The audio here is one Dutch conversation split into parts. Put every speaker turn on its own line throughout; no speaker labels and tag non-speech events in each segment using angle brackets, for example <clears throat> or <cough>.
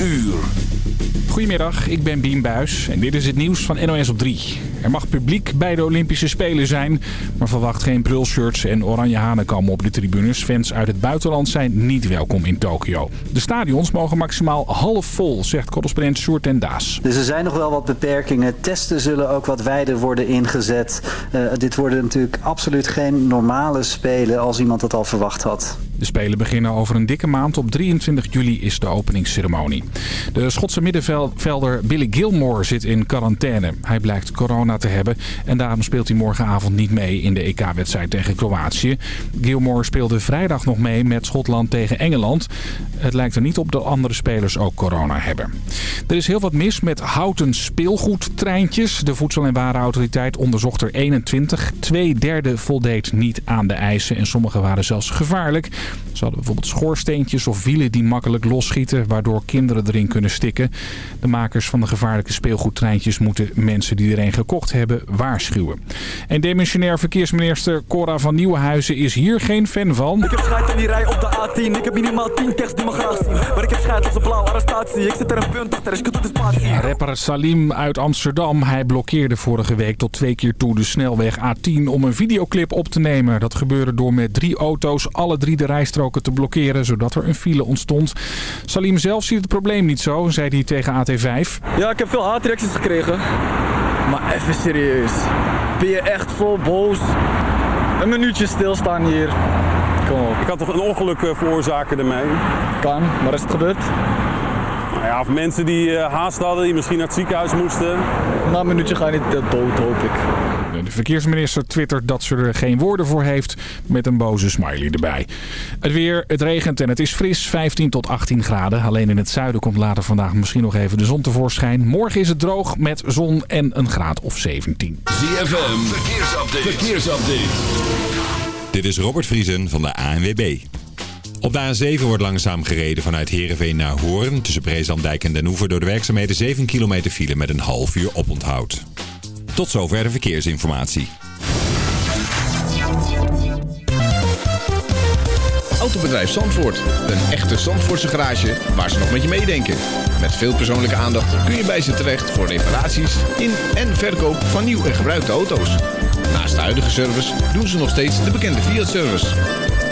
uur. Goedemiddag, ik ben Bien Buis en dit is het nieuws van NOS op 3. Er mag publiek bij de Olympische Spelen zijn, maar verwacht geen brulshirts en oranje hanen komen op de tribunes. Fans uit het buitenland zijn niet welkom in Tokio. De stadions mogen maximaal half vol, zegt correspondent Sjoerd en Daas.
Dus er zijn nog wel wat beperkingen. Testen zullen ook wat wijder worden ingezet. Uh, dit worden natuurlijk absoluut geen normale Spelen als iemand dat al verwacht had.
De Spelen beginnen over een dikke maand. Op 23 juli is de openingsceremonie. De Schotse middenvelder Billy Gilmore zit in quarantaine. Hij blijkt corona te hebben en daarom speelt hij morgenavond niet mee in de EK-wedstrijd tegen Kroatië. Gilmore speelde vrijdag nog mee met Schotland tegen Engeland. Het lijkt er niet op dat andere spelers ook corona hebben. Er is heel wat mis met houten speelgoedtreintjes. De Voedsel- en Warenautoriteit onderzocht er 21. Twee derde voldeed niet aan de eisen en sommige waren zelfs gevaarlijk. Ze hadden bijvoorbeeld schoorsteentjes of wielen die makkelijk losschieten... waardoor kinderen erin kunnen stikken. De makers van de gevaarlijke speelgoedtreintjes moeten mensen die er een gekocht hebben waarschuwen. En demissionair verkeersminister Cora van Nieuwenhuizen is hier geen fan van.
Ik heb schijt in die rij op de A10. Ik heb minimaal 10 tekst die me graag zien. Maar ik heb schijt als een blauwe arrestatie. Ik zit er een punt achter, ik de spatie.
Rapper Salim uit Amsterdam. Hij blokkeerde vorige week tot twee keer toe de snelweg A10 om een videoclip op te nemen. Dat gebeurde door met drie auto's alle drie de rijstroken te blokkeren, zodat er een file ontstond. Salim zelf ziet het probleem niet zo, zei hij tegen AT5.
Ja, ik heb veel haatreacties gekregen. Maar even serieus. Ben je echt vol boos? Een minuutje stilstaan hier. Kom op.
Ik had toch een ongeluk eh, veroorzaken ermee?
Kan, maar is het gebeurd?
Nou ja, of mensen die uh, haast hadden, die misschien naar het ziekenhuis moesten.
Na een minuutje ga je niet dood, hoop ik.
De verkeersminister twittert dat ze er geen woorden voor heeft met een boze smiley erbij. Het weer, het regent en het is fris, 15 tot 18 graden. Alleen in het zuiden komt later vandaag misschien nog even de zon tevoorschijn. Morgen is het droog met zon en een graad of 17.
ZFM, verkeersupdate. verkeersupdate.
Dit is Robert Vriesen van de ANWB. Op de A7 wordt langzaam gereden vanuit Heerenveen naar Hoorn. Tussen Breeslanddijk en Den Oever door de werkzaamheden 7 kilometer file met een half uur oponthoud. Tot zover de verkeersinformatie.
Autobedrijf Zandvoort. Een echte Zandvoortse garage waar ze nog met je meedenken. Met veel persoonlijke aandacht kun je bij ze terecht voor reparaties in en verkoop van nieuw en gebruikte auto's. Naast de huidige service doen ze nog steeds de bekende Fiat-service.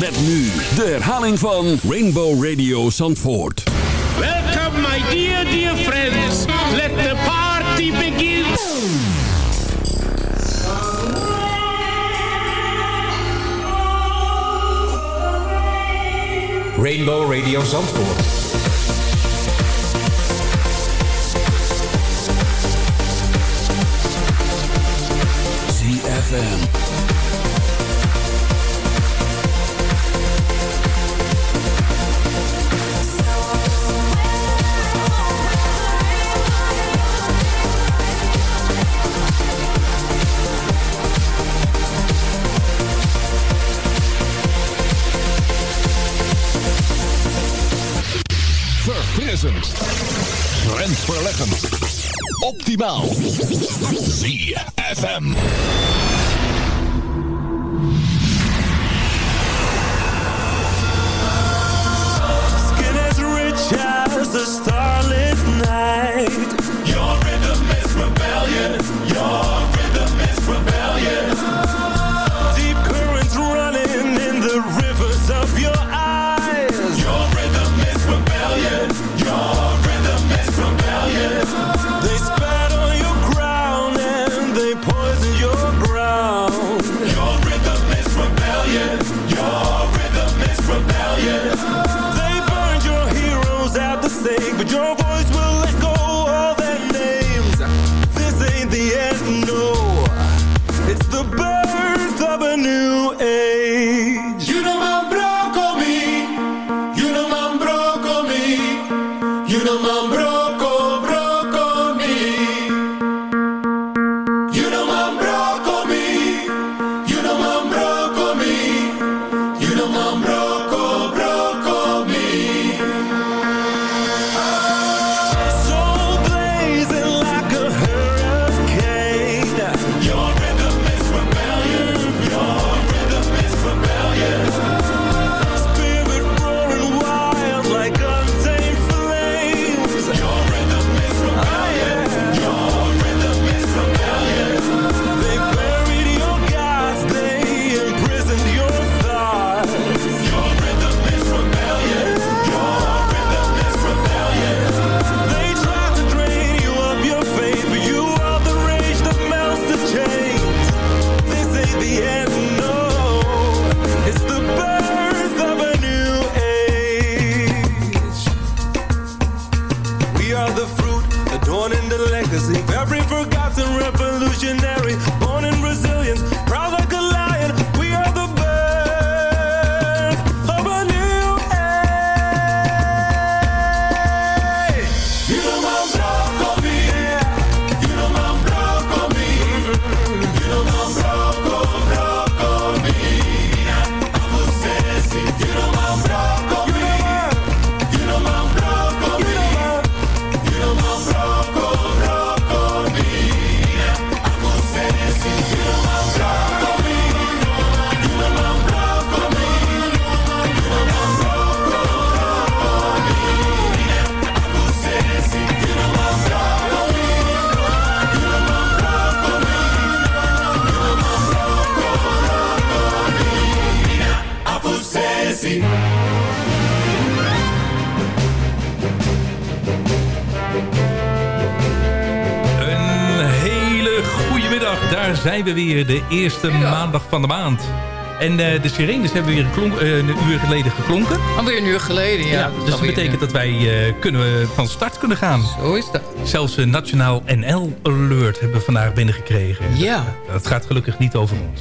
Met nu de herhaling van Rainbow Radio Zandvoort.
Welcome, my dear, dear friends. Let the party begin.
Rainbow Radio Zandvoort.
ZFM.
Grensverleggend. Optimaal. ZFM.
Zijn we weer, de eerste maandag van de maand. En eh, de sirenes hebben weer een, klonk- eh, een uur geleden geklonken.
Alweer een uur geleden, ja.
dus dat betekent dat wij eh, kunnen, van start kunnen gaan.
Zo is dat.
Zelfs een nationaal NL-alert hebben we vandaag binnengekregen.
Ja.
Dat gaat gelukkig niet over ons.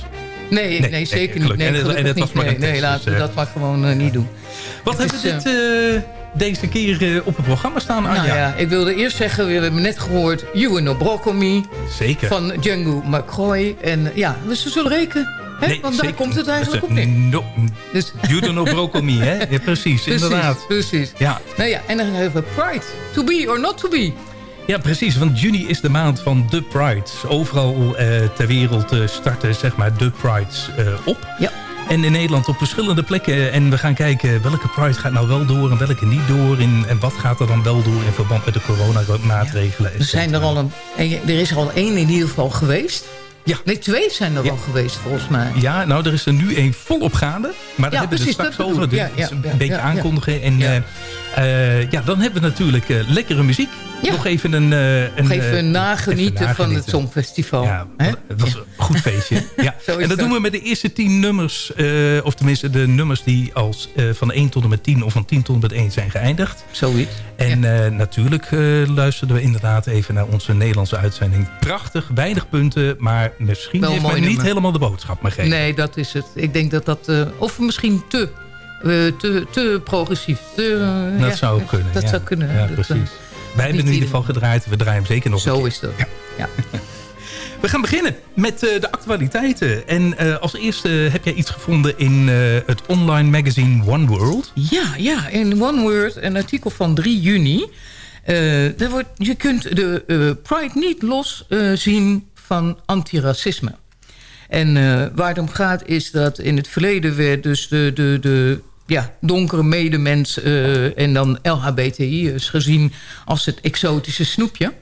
Nee, nee, zeker niet. Nee,
En het- en het was maar
nee, nee,
test,
laten we
dus,
dat maar gewoon niet doen.
Wat
Het
hebben we dit, deze keer eh, op het programma staan, Anja?
Nou ja, ik wilde eerst zeggen, we hebben net gehoord... You and No Broccoli
Zeker.
van Django McCroy. En eh, ja, we zullen rekenen. Hè?
Nee,
Want daar
zeker.
komt het eigenlijk op
Dus,
neer.
No,
Dus,
you don't know broccoli, hè? Ja, precies, <laughs>
precies,
inderdaad.
precies.
Ja.
Nou ja, en dan hebben we Pride. To be or not to be.
Ja, precies. Want juni is de maand van de Prides. Overal eh, ter wereld eh, starten zeg maar de Prides eh, op.
Ja.
En in Nederland op verschillende plekken. En we gaan kijken welke Pride gaat nou wel door en welke niet door. En, en wat gaat er dan wel door in verband met de coronamaatregelen. et
Er, zijn er, al een, er is er al één in ieder geval geweest.
Ja.
Nee, twee zijn er al geweest volgens mij.
Ja, nou, er is er nu één volop gaande. Maar daar
Ja,
hebben we het straks over. Dus.
Ja,
dus
ja,
een beetje
ja, ja.
aankondigen. En ja. ja, dan hebben we natuurlijk eh, lekkere muziek.
Ja.
Nog even een... eh, een
Nog even
eh,
nagenieten
even
van het. Songfestival.
Ja,
Hè?
het was een goed feestje. <laughs> Ja. En dat
dat.
doen we met de eerste tien nummers. eh, of tenminste de nummers die als eh, van 1 tot en met 10 of van 10 tot en met 1 zijn geëindigd.
Zoiets.
En eh, natuurlijk eh, luisterden we inderdaad even naar onze Nederlandse uitzending. Prachtig, weinig punten, maar misschien
Wel
heeft men niet helemaal de boodschap meegegeven.
Nee, dat is het. Ik denk dat dat... eh, of misschien te, eh, te, te progressief. Te, eh,
Dat
ja,
zou kunnen.
Dat
ja.
zou kunnen.
Ja,
Dat, eh,
precies. Wij hebben in ieder geval gedraaid. We draaien hem zeker nog
Zo
een keer.
is dat. Ja. <laughs>
We gaan beginnen met eh, de actualiteiten. En eh, als eerste heb jij iets gevonden in eh, het online magazine One World.
Ja, ja, in One Word, een artikel van 3 juni. Eh, wordt, je kunt de eh, Pride niet los eh, zien van antiracisme. En eh, waar het om gaat is dat in het verleden werd dus de, de, de ja, donkere medemens eh, en dan LHBTI'ers gezien als het exotische snoepje.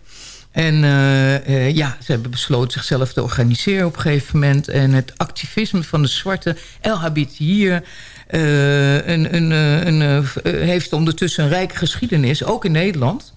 En eh, eh, ja, ze hebben besloten zichzelf te organiseren op een gegeven moment. En het activisme van de zwarte LHBTI'er een, een, een, heeft ondertussen een rijke geschiedenis, ook in Nederland.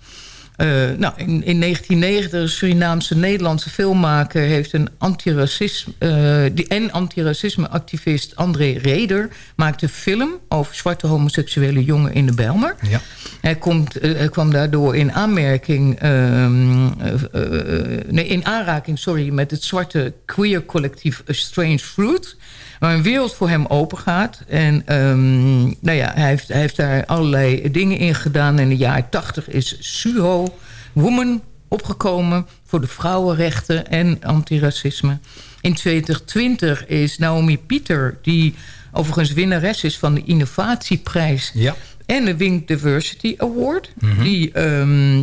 Eh, nou, in, in 1990 een Surinaamse-Nederlandse filmmaker... heeft een antiracisme, eh, die, en antiracisme-activist André Reder... maakte een film over zwarte homoseksuele jongen in de Bijlmer.
Ja.
Hij, komt, eh, hij kwam daardoor in aanmerking... ehm, eh, eh, nee, in aanraking sorry, met het zwarte queer collectief A Strange Fruit... waar een wereld voor hem open gaat. En ehm, nou ja, hij, heeft, hij heeft daar allerlei dingen in gedaan. In de jaren tachtig is SUHO, Woman, opgekomen... voor de vrouwenrechten en antiracisme. In 2020 is Naomi Pieter... die overigens winnares is van de innovatieprijs...
Ja.
en de Wink Diversity Award.
Mhm.
Die ehm,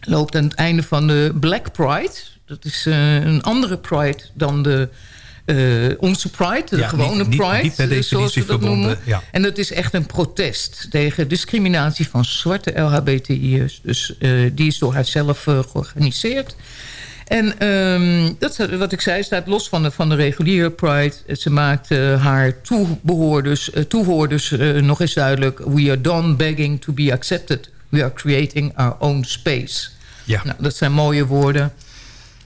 loopt aan het einde van de Black Pride. Dat is eh, een andere Pride dan de... eh, onze Pride, de
Ja,
gewone
niet-
Pride,
niet per
zoals
definitie verbonden, ja.
En dat is echt een protest tegen discriminatie van zwarte LHBTI'ers. Dus eh, die is door haarzelf eh, georganiseerd. En ehm, dat wat ik zei, staat los van de, van de reguliere Pride. Ze maakt haar eh, toehoorders eh, nog eens duidelijk... we are done begging to be accepted. We are creating our own space.
Ja.
Nou, dat zijn mooie woorden.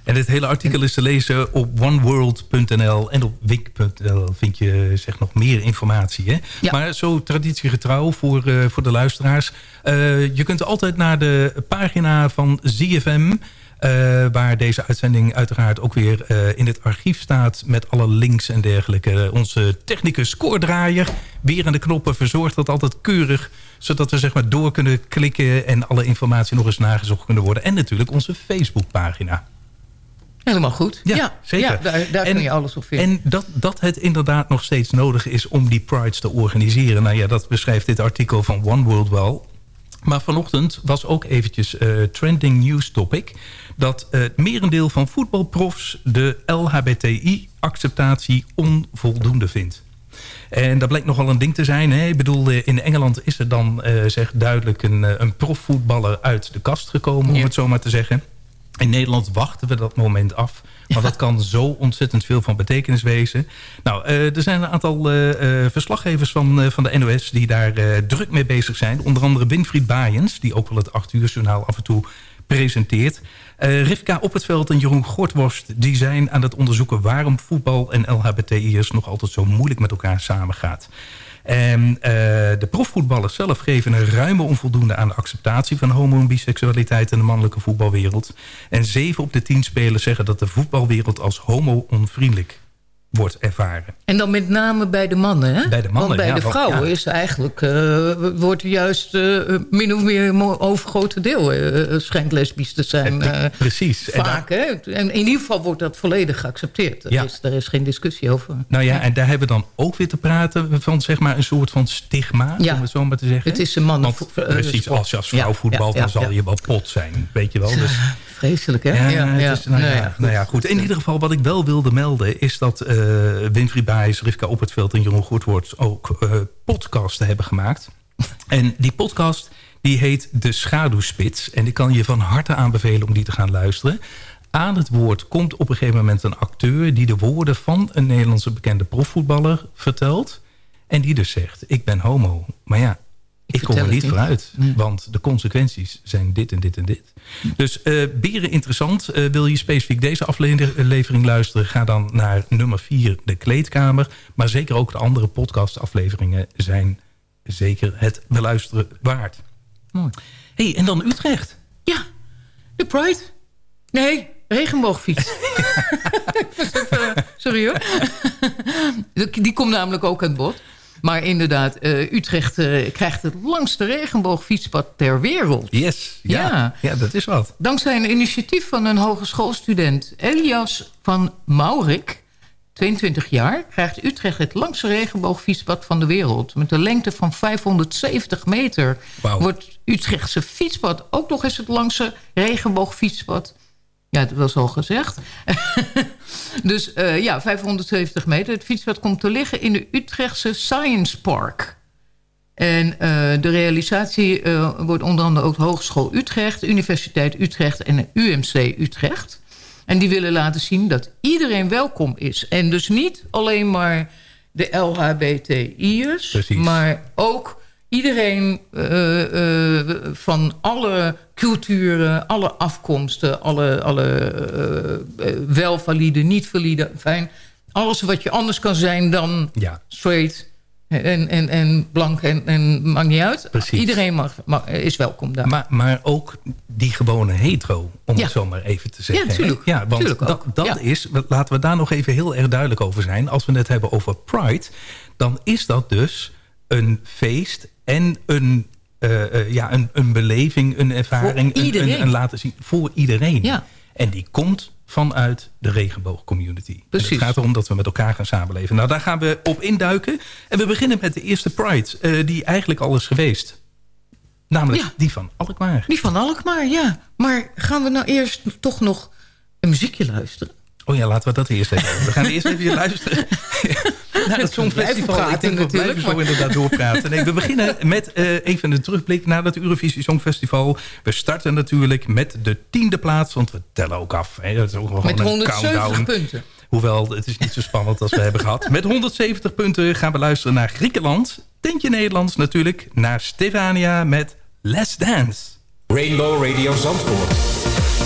En dit hele artikel is te lezen op oneworld.nl en op wik.nl vind je zeg nog meer informatie. Hè?
Ja.
Maar zo traditiegetrouw voor, eh, voor de luisteraars. Eh, je kunt altijd naar de pagina van ZFM... eh, waar deze uitzending uiteraard ook weer in het archief staat... met alle links en dergelijke. Onze technicus Koordraaier, weer aan de knoppen, verzorgt dat altijd keurig... zodat we zeg maar door kunnen klikken en alle informatie nog eens nagezocht kunnen worden. En natuurlijk onze Facebookpagina.
Helemaal goed.
Ja, zeker.
Ja, daar, daar
En-
kun je alles op vinden.
En dat, dat het inderdaad nog steeds nodig is om die prides te organiseren. Nou ja, dat beschrijft dit artikel van One World wel. Maar vanochtend was ook eventjes eh, trending news topic... dat eh, het merendeel van voetbalprofs de LHBTI-acceptatie onvoldoende vindt. En dat blijkt nogal een ding te zijn. Hè? Ik bedoel, eh, in Engeland is er dan eh, zeg duidelijk een, eh, een profvoetballer uit de kast gekomen... om het zo maar te zeggen. In Nederland wachten we dat moment af. Want dat kan zo ontzettend veel van betekenis wezen. Nou, eh, er zijn een aantal eh, eh, verslaggevers van, van de NOS... die daar druk mee bezig zijn. Onder andere Winfried Baaiens... die ook wel het 8 uur journaal af en toe presenteert. Eh, Rivka Op het Veld en Jeroen Gortworst... die zijn aan het onderzoeken waarom voetbal en LHBTI'ers... nog altijd zo moeilijk met elkaar samengaat. En eh, de profvoetballers zelf geven een ruime onvoldoende aan de acceptatie van homo- en biseksualiteit in de mannelijke voetbalwereld. En zeven op de tien spelers zeggen dat de voetbalwereld als homo-onvriendelijk wordt ervaren.
En dan met name bij de mannen, hè?
Bij de mannen,
Want bij
ja,
de vrouwen
ja.
is eigenlijk... eh, wordt juist eh, min of meer een overgrote deel... schijnt lesbisch te zijn.
Precies. En daar-
vaak, hè? En in ieder geval wordt dat volledig geaccepteerd. Er
Ja.
is, daar is geen discussie over.
Nou ja, en daar hebben we dan ook weer te praten van zeg maar een soort van stigma,
Ja.
om het zo maar te zeggen.
Het is een mannen-
Want precies, als je als vrouw voetbalt, dan zal je wel pot zijn, weet je wel. <laughs> Dus
Vreselijk, hè?
Ja, het is, nou, ja,
ja,
nou ja, goed. In ieder geval, wat ik wel wilde melden... is dat eh Winfried Baes, Rivka Op het Veld en Jeroen Goedwoord... ook eh podcasten hebben gemaakt. En die podcast die heet De Schaduwspits. En ik kan je van harte aanbevelen om die te gaan luisteren. Aan het woord komt op een gegeven moment een acteur... die de woorden van een Nederlandse bekende profvoetballer vertelt... en die dus zegt, ik ben homo. Maar ja, ik, kom er niet vooruit. Want de consequenties zijn dit en dit en dit. Dus eh beren interessant. Eh, wil je specifiek deze aflevering luisteren... ga dan naar nummer 4, de kleedkamer. Maar zeker ook de andere podcastafleveringen... zijn zeker het beluisteren waard.
Mooi.
hey, en dan Utrecht.
Ja, de Pride. Nee, regenboogfiets. <laughs> Sorry hoor. Die- <laughs> Die komt namelijk ook aan bod. Maar inderdaad, eh, Utrecht eh, krijgt het langste regenboogfietspad ter wereld.
Yes, ja,
Ja.
ja. dat is wat.
Dankzij een initiatief van een hogeschoolstudent Elias van Maurik, 22 jaar, krijgt Utrecht het langste regenboogfietspad van de wereld. Met een lengte van 570 meter wordt Utrechtse fietspad ook nog eens het langste regenboogfietspad. Ja, dat was al gezegd. <laughs> dus eh, ja, 570 meter. Het fietspad komt te liggen in de Utrechtse Science Park. En eh, de realisatie eh, wordt onder andere ook Hogeschool Utrecht... Universiteit Utrecht en UMC Utrecht. En die willen laten zien dat iedereen welkom is. En dus niet alleen maar de LHBTI'ers... Maar ook iedereen van alle culturen, alle afkomsten... alle, alle eh, eh, welvalide, niet valide, fijn... alles wat je anders kan zijn dan
Ja.
straight en, en, en blank en, en maakt niet uit.
Precies.
Iedereen mag, mag- is welkom daar.
Maar, maar ook die gewone hetero, om
Ja.
het zo maar even te zeggen.
Ja, tuurlijk.
Ja, want
Tuurlijk
dat,
ook.
dat
Ja.
is, laten we daar nog even heel erg duidelijk over zijn. Als we het hebben over Pride, dan is dat dus een feest en een, ja, een, een beleving, een ervaring. Een,
iedereen.
een, een laten zien voor iedereen.
Ja.
En die komt vanuit de regenboogcommunity. En
Precies.
Het gaat erom dat we met elkaar gaan samenleven. Nou, daar gaan we op induiken. En we beginnen met de eerste Pride, eh, die eigenlijk al is geweest. Namelijk
Ja.
die van Alkmaar.
Die van Alkmaar, ja. Maar gaan we nou eerst toch nog een muziekje luisteren?
Oh ja, laten we dat eerst even. We gaan eerst even <laughs> luisteren <laughs> het
We
Songfestival. Ik
praten
denk, we
natuurlijk,
blijven zo inderdaad doorpraten. Nee, we beginnen <laughs> met eh, even een terugblik naar het Eurovisie Songfestival. We starten natuurlijk met de tiende plaats, want we tellen ook af. Hè. Dat is ook
Met
een
170
countdown.
punten.
Hoewel, het is niet zo spannend als we hebben gehad. Met 170 punten gaan we luisteren naar Griekenland. Tentje Nederlands natuurlijk. Naar Stefania met Let's Dance.
Rainbow Radio Zandvoort.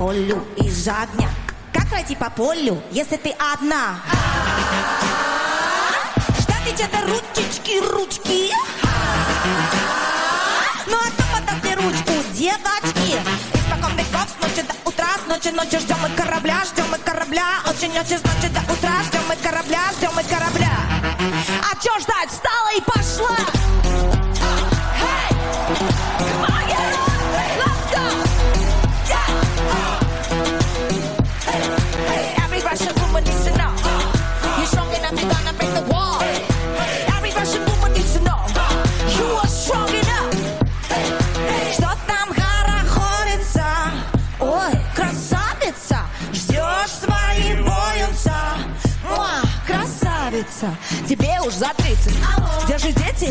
полю
и жадня. Как пройти по полю, если ты одна? Что ты чьи-то ручечки, ручки. Ну а кто подаст мне ручку, девочки? Испокон веков с ночи до утра, с ночи ночи ждем мы корабля, ждем мы корабля. Очень-очень с ночи до утра ждем мы корабля, ждем мы корабля. А чё ждать? Встала и пошла!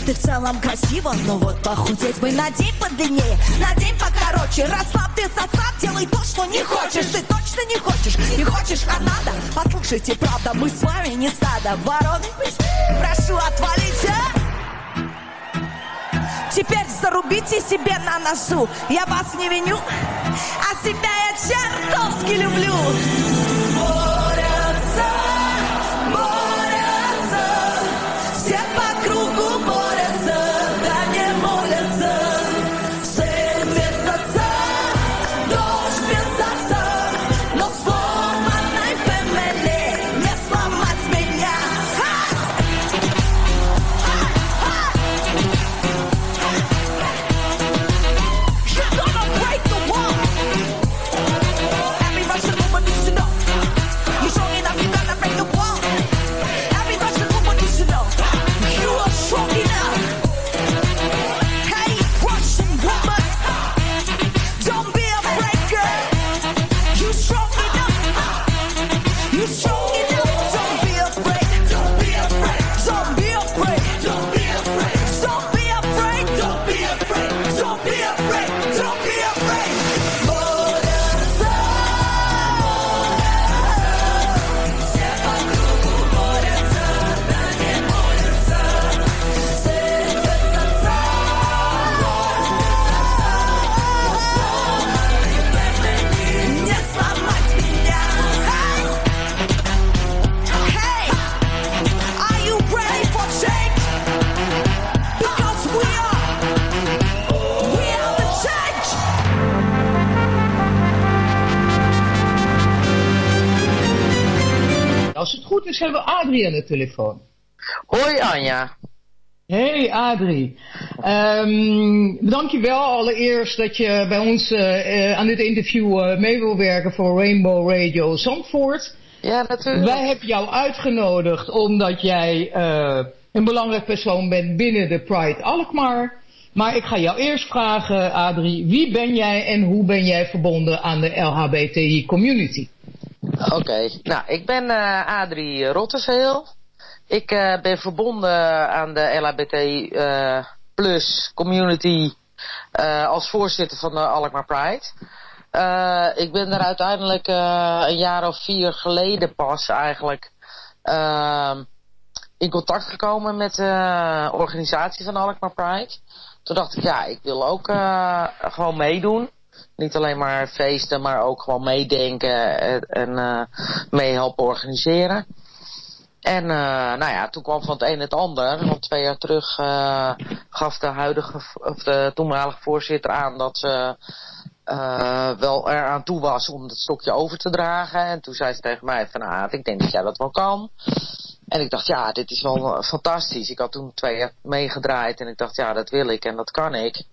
Ты в целом красива, но вот похудеть бы надень подлиннее, надень покороче. Расслабь ты сосав, делай то, что не хочешь. Ты точно не хочешь, не хочешь, а надо. Послушайте, правда, мы с вами не стадо ворон. Прошу, отвалите. Теперь зарубите себе на носу Я вас не виню, а себя я чертовски люблю
goed is, hebben we Adrie aan de telefoon.
Hoi Anja.
Hey Adrie. Ehm dankjewel allereerst dat je bij ons eh, eh, aan dit interview eh, mee wil werken voor Rainbow Radio Zandvoort.
Ja, natuurlijk.
Wij hebben jou uitgenodigd omdat jij een belangrijk persoon bent binnen de Pride Alkmaar. Maar ik ga jou eerst vragen, Adrie, wie ben jij en hoe ben jij verbonden aan de LHBTI community?
Oké, nou ik ben eh, Adrie Rotteveel. Ik eh, ben verbonden aan de LHBT eh, plus community als voorzitter van de Alkmaar Pride. Ik ben er uiteindelijk een jaar of vier geleden pas eigenlijk ehm, in contact gekomen met de organisatie van Alkmaar Pride. Toen dacht ik, ja, ik wil ook gewoon meedoen. Niet alleen maar feesten, maar ook gewoon meedenken en, en eh, meehelpen organiseren. En eh, nou ja, toen kwam van het een het ander. Want twee jaar terug eh, gaf de huidige, of de toenmalige voorzitter aan dat ze eh, wel eraan toe was om het stokje over te dragen. En toen zei ze tegen mij van, ah, ik denk dat jij dat wel kan. En ik dacht, ja, dit is wel eh, fantastisch. Ik had toen twee jaar meegedraaid en ik dacht, ja, dat wil ik en dat kan ik.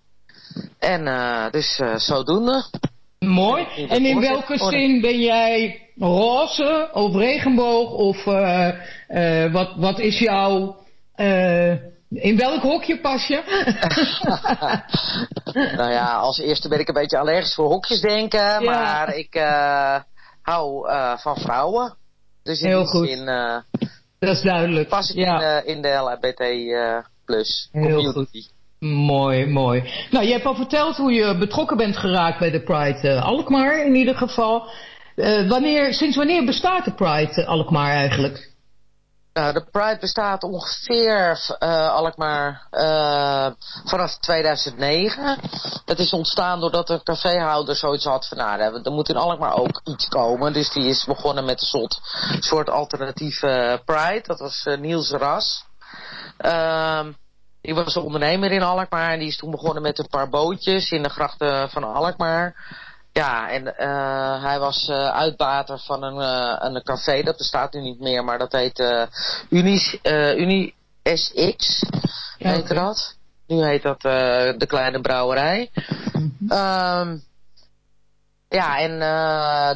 En eh, dus eh, zodoende.
Mooi. En in welke
voorzitter.
zin ben jij roze of regenboog? Of eh, wat, wat is jouw... in welk hokje pas je? <laughs>
nou ja, als eerste ben ik een beetje allergisch voor hokjes denken. Maar ik hou van vrouwen. Dus in
Heel
die
goed.
zin
Dat is duidelijk.
pas ik
Ja.
in, de, in de LHBT plus
Heel
community.
Mooi, mooi. Nou, je hebt al verteld hoe je betrokken bent geraakt bij de Pride eh, Alkmaar in ieder geval. Eh, wanneer, sinds wanneer bestaat de Pride eh, Alkmaar eigenlijk?
Nou, de Pride bestaat ongeveer Alkmaar vanaf 2009. Dat is ontstaan doordat een caféhouder zoiets had van... Nou, er- moet in Alkmaar ook iets komen. Dus die is begonnen met een soort, alternatieve Pride. Dat was Niels Ras. Ehm, die was een ondernemer in Alkmaar. En die is toen begonnen met een paar bootjes in de grachten van Alkmaar. Ja, en eh, hij was eh, uitbater van een, eh, een café, dat bestaat nu niet meer, maar dat heet Unis, eh, Uni SX, heette dat. Nu heet dat de Kleine Brouwerij. Ehm, ja, en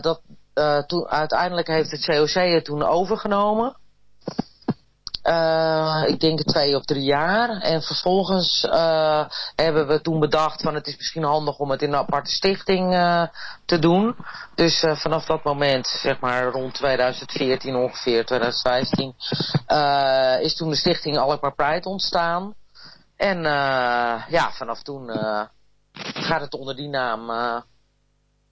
dat, toen, uiteindelijk heeft het COC het toen overgenomen. Eh, ik denk twee of drie jaar. En vervolgens eh, hebben we toen bedacht van het is misschien handig om het in een aparte stichting eh, te doen. Dus vanaf dat moment, zeg maar rond 2014 ongeveer, 2015, eh, is toen de stichting Alkmaar Pride ontstaan. En ja, vanaf toen gaat het onder die naam.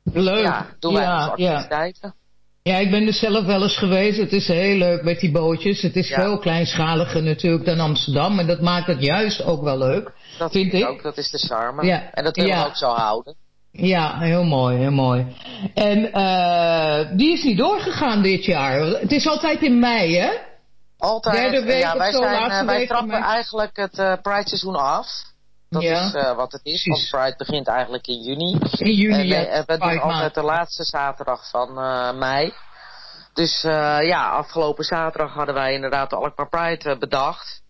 Leuk.
Ja, doen wij
Ja,
onze activiteiten.
Ja, ik ben er zelf wel eens geweest. Het is heel leuk met die bootjes. Het is
Ja.
veel kleinschaliger natuurlijk dan Amsterdam. En dat maakt het juist ook wel leuk.
Dat
vind ik.
ook, dat is de charme.
Ja.
En dat willen
Ja.
we ook zo houden.
Ja, heel mooi, heel mooi. En eh, die is niet doorgegaan dit jaar. Het is altijd in mei, hè?
Altijd.
Derde week
ja,
of
wij,
zo,
zijn,
laatste
eh, wij trappen
mei.
eigenlijk het eh Pride seizoen af. Dat
Ja.
is eh, wat het is, want Pride begint eigenlijk in juni.
In juni,
en, eh, we doen altijd de laatste zaterdag van eh, mei. Dus eh, ja, afgelopen zaterdag hadden wij inderdaad de Alkmaar Pride bedacht.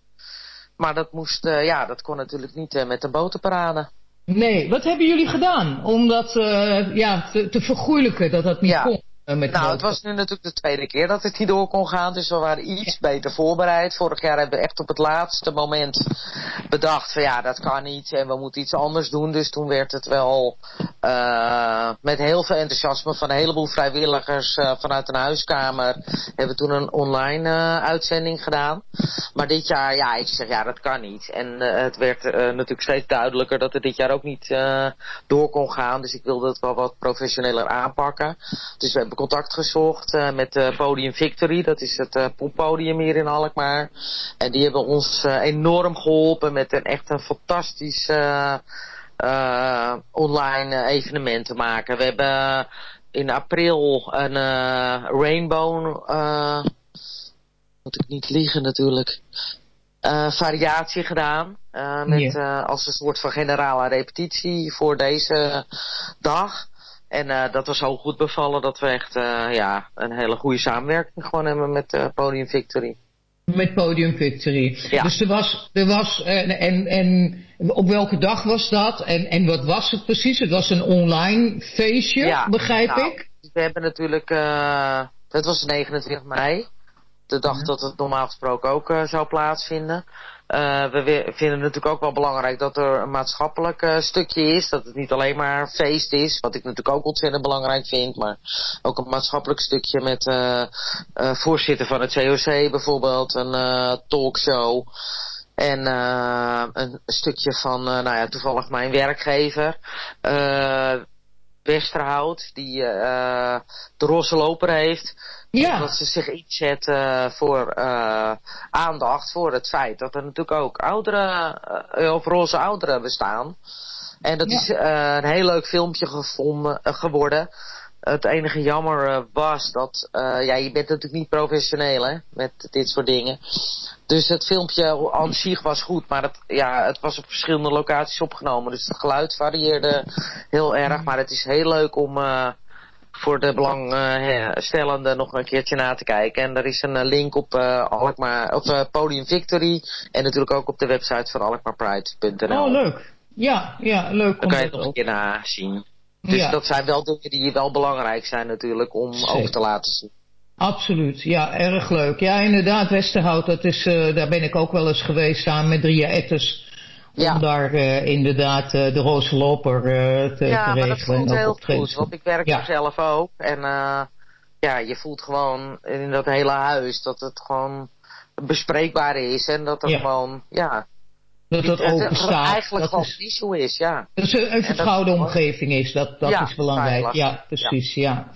Maar dat moest, ja, dat kon natuurlijk niet met de botenparade.
Nee, wat hebben jullie gedaan om dat ja, te, te vergoeilijken dat dat niet
Ja.
kon? Eh,
Nou, het was nu natuurlijk de tweede keer dat het niet door kon gaan. Dus we waren iets beter voorbereid. Vorig jaar hebben we echt op het laatste moment bedacht van ja, dat kan niet en we moeten iets anders doen. Dus toen werd het wel eh, met heel veel enthousiasme van een heleboel vrijwilligers eh, vanuit een huiskamer hebben we toen een online uitzending gedaan. Maar dit jaar, ja, ik zeg ja, dat kan niet. En het werd natuurlijk steeds duidelijker dat het dit jaar ook niet door kon gaan. Dus ik wilde het wel wat professioneler aanpakken. Dus we hebben contact gezocht eh, met eh, Podium Victory. Dat is het eh poppodium hier in Alkmaar. En die hebben ons enorm geholpen met een echt een fantastisch online evenement te maken. We hebben in april een Rainbow... moet ik niet liegen natuurlijk. variatie gedaan. met, als een soort van generale repetitie voor deze dag. En eh, dat was zo goed bevallen dat we echt eh, ja, een hele goede samenwerking gewoon hebben met eh, Podium Victory.
Met Podium Victory.
Ja.
Dus er was, er was en, en, en op welke dag was dat? En, en wat was het precies? Het was een online feestje, begrijp
nou,
ik?
We hebben natuurlijk, eh het was 29 mei. De dag dat het normaal gesproken ook zou plaatsvinden. Eh, we vinden het natuurlijk ook wel belangrijk dat er een maatschappelijk eh, stukje is. Dat het niet alleen maar feest is. Wat ik natuurlijk ook ontzettend belangrijk vind. Maar ook een maatschappelijk stukje met eh voorzitter van het COC bijvoorbeeld. Een talkshow. En een stukje van, nou ja, toevallig mijn werkgever. eh Westerhout, die eh, de roze loper heeft.
Ja.
Dat ze zich inzet eh, voor eh, aandacht voor het feit dat er natuurlijk ook ouderen, eh, of roze ouderen bestaan. En dat
Ja.
is een heel leuk filmpje gevonden, geworden. Het enige jammer eh, was dat, eh, ja, je bent natuurlijk niet professioneel hè, met dit soort dingen. Dus het filmpje aan zich was goed, maar het, ja, het was op verschillende locaties opgenomen. Dus het geluid varieerde heel erg. Maar het is heel leuk om eh, voor de belangstellenden nog een keertje na te kijken. En er is een link op, eh, Alkmaar, op eh, Podium Victory. En natuurlijk ook op de website van alkmaarpride.nl.
Oh, leuk. Ja, ja, leuk
Dan kan je het nog een keer nazien. Dus
Ja.
dat zijn wel dingen die wel belangrijk zijn natuurlijk om
Zeker.
ook te laten zien.
Absoluut, ja, erg leuk. Ja, inderdaad, Westerhout, dat is, eh, daar ben ik ook wel eens geweest samen met Ria Etters. Om daar eh, inderdaad eh, de roze loper te,
ja,
te
maar dat
regelen.
voelt heel goed. Want ik werk
Ja.
er zelf ook. En ja, je voelt gewoon in dat hele huis dat het gewoon bespreekbaar is. En dat er
Ja.
gewoon, ja...
Dat het
het-
open
het
staat.
eigenlijk
Dat
gewoon
is-
zo is, ja.
Dat is een, een
En dat-
vertrouwde omgeving is, dat, dat
Ja,
is belangrijk.
veilig.
Ja, precies, ja.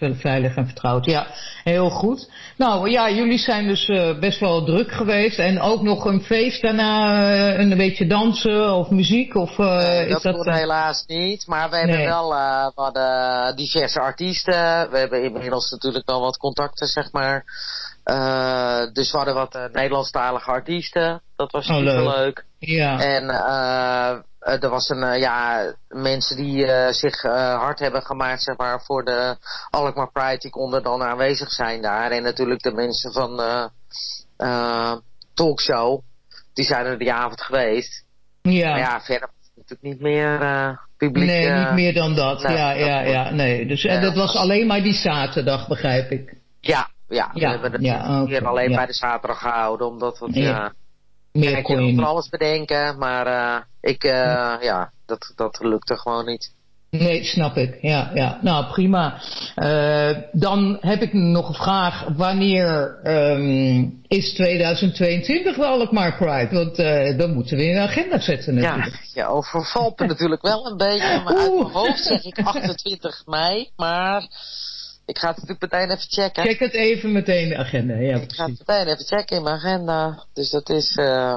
Veilig en vertrouwd, ja. Heel goed. Nou ja, jullie zijn dus eh, best wel druk geweest. En ook nog een feest daarna, eh, een beetje dansen of muziek? Of,
Nee,
is
dat
dat,
helaas niet. Maar we hebben
Nee.
wel we hadden diverse artiesten. We hebben inmiddels natuurlijk wel wat contacten, zeg maar. Dus we hadden wat Nederlandstalige artiesten. Dat was
Oh,
super
leuk.
leuk.
Ja.
En eh, eh, er was een, eh, ja, mensen die zich hard hebben gemaakt, zeg maar, voor de Alkmaar Pride, die konden dan aanwezig zijn daar. En natuurlijk de mensen van de talkshow, die zijn er die avond geweest.
Ja.
Maar ja, verder was het natuurlijk niet meer publiek.
nee, niet meer dan dat.
nee,
ja,
dat
ja, ja. Nee. Dus, en dat was alleen maar die zaterdag, begrijp ik.
Ja, ja, we
Ja,
hebben het
ja,
hier alleen
ja.
bij de zaterdag gehouden, omdat het,
Ja.
Ja...
Meer
Kijk,
kon
je
niet.
van alles bedenken, maar eh, ik, eh, ja, dat, dat lukte gewoon niet.
Nee, snap ik. Ja, ja. Nou, prima. Eh, dan heb ik nog een vraag. Wanneer ehm, is 2022 wel Alkmaar Pride? Want dan moeten we in de agenda zetten
Ja,
natuurlijk. <laughs>
je overvalt me natuurlijk wel een beetje, maar uit mijn hoofd zeg ik <laughs> 28 mei, maar ik ga het natuurlijk meteen even checken.
Check het even meteen de agenda. Ja,
Ik ga het meteen even checken in mijn agenda. Dus dat is eh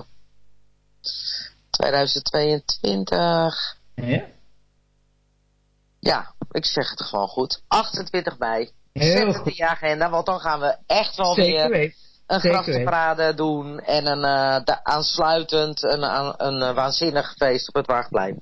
2022.
Ja.
Ja, ik zeg het gewoon goed. 28 mei.
Heel
Zet het in je agenda, want dan gaan we echt wel
Zeker
weer een
Zeker
graftenparade doen. En een, eh, da- aansluitend een, een, eh, waanzinnig feest op het Waagplein.